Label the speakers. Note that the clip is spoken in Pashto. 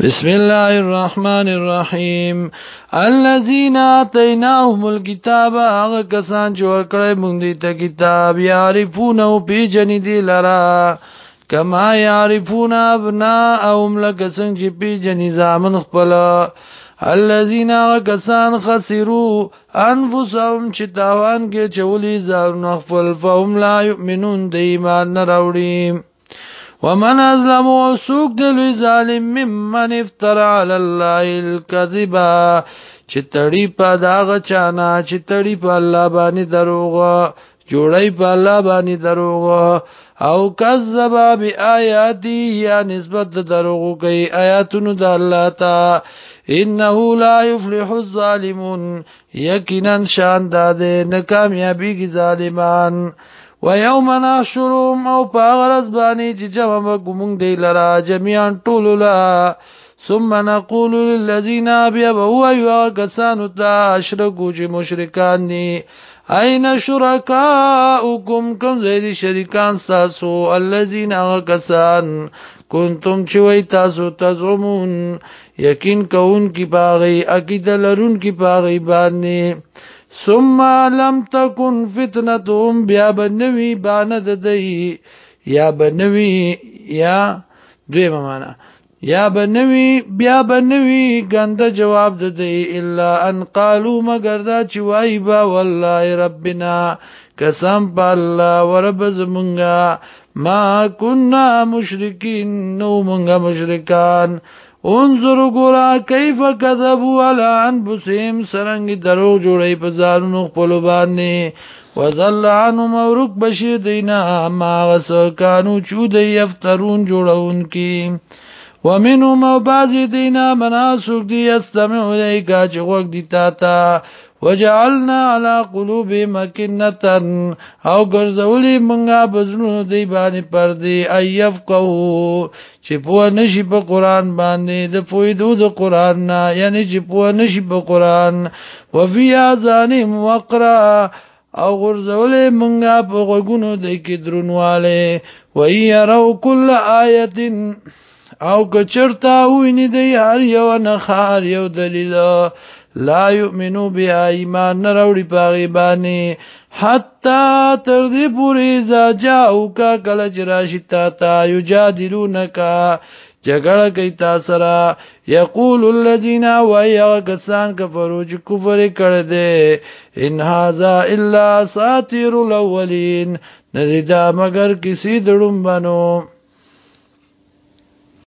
Speaker 1: بسم الله الرحمن الرحیم الذين اتيناهم الكتاب هغه کسان چې ورکړی موږ دې ته کتاب یعرفون او پیجن دي لرا کما یعرفون ابناءهم لکه څنګه چې پیجن زامن خپل الذين کسان خسروا انفسهم چې تاوان کې چولي زار نه خپل فهم لا يؤمنون د ایمان نه راوړي ومن ازلم وسوق دلوی ظالم ممن افترى على الله الكذبا چې تړي په داغه چانا چې تړي په الله باندې دروغ جوړي په الله باندې دروغ او کذب بیااتی یا نسبت دروغ کوي آیاتونو د الله ته انه لا يفلح الظالمون یقینا شان داده ناکامیابی کی ظالمان و یوم نحشرهم او پاغرز بانی چې جمع بکمون دی لرا جميعا طول لا ثم نقول للذين بیا بوا یو کسانو تا اشرکو چې مشرکان دي اين شرکاؤکم کوم زیدي شریکان تاسو الذين کسان کنتم چې وای تاسو تزعمون یقین کوون کی پاغي عقیده لرون کی پاغي باندې ثم لم تكن فتنتهم بیا بنوي باند دی یا بنوي یا دویمه معنا یا بنوي بیا بنوي ګنده جواب ددی الا ان قالوا مگر دا چې وای با والله ربنا قسم بالله ورب زمونږه ما كنا مشرکین نو مونږه مشرکان انظر ګورا کیف کذبوا علی انفسهم سرنګ درو جوړی په ځانونو خپل باندې وزل عنهم ورک بشی دینا ما غس کانو چود یفترون جوړون کی ومنهم بعض دینا مناسک دی استمع الیک چې وګ دی تا تا وجعلنا على قلوب مكنتا او ګرځولې مونږه بزړونو دی باندې پردي ايف کو چې په نشي په قران باندې د فویدو د قران نه یعنی چې په نشي په قران وفي اذانهم وقرا او غرزولې مونږه په غوګونو د کې درنواله وهي يروا كل ايه او که چرته ویني دی هر یو نه خار یو دلیل لا یؤمنو بیا ایمان نه راوړي پاغي باندې حتا تر دې پورې ځاو کا کله چې راشي تا تا یجادلونک جګړه کوي تا سره یقول الذين ويغسان كفروا كفر کړه دې ان هاذا الا ساتير الاولين نزيدا مگر کسی دړم بنو